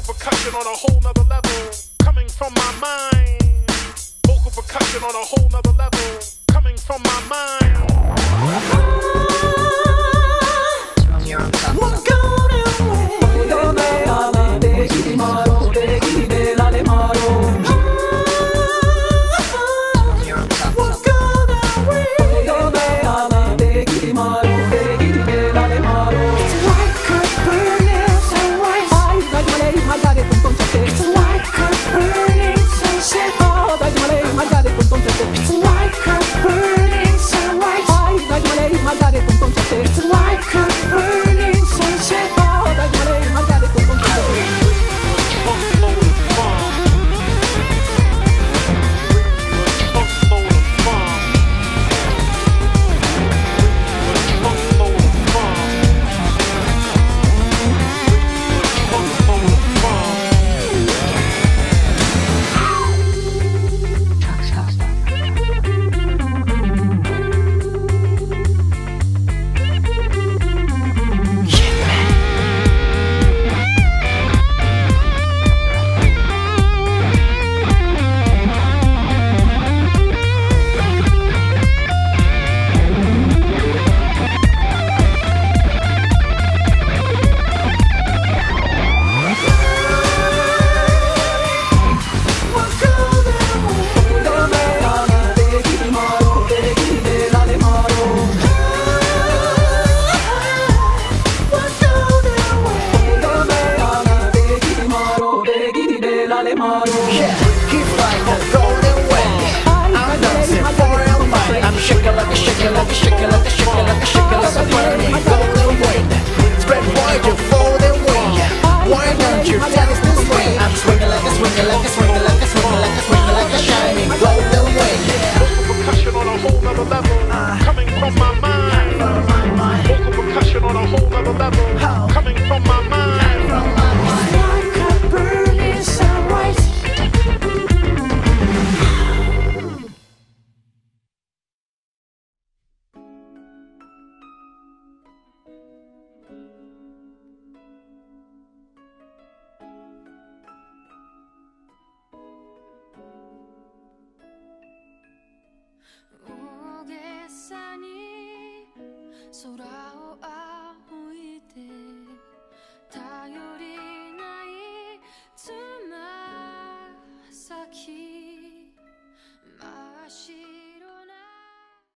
Vocal percussion on a whole nother level, coming from my mind. Vocal percussion on a whole nother level, coming from my mind. Uh, coming from my mind. surat